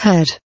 head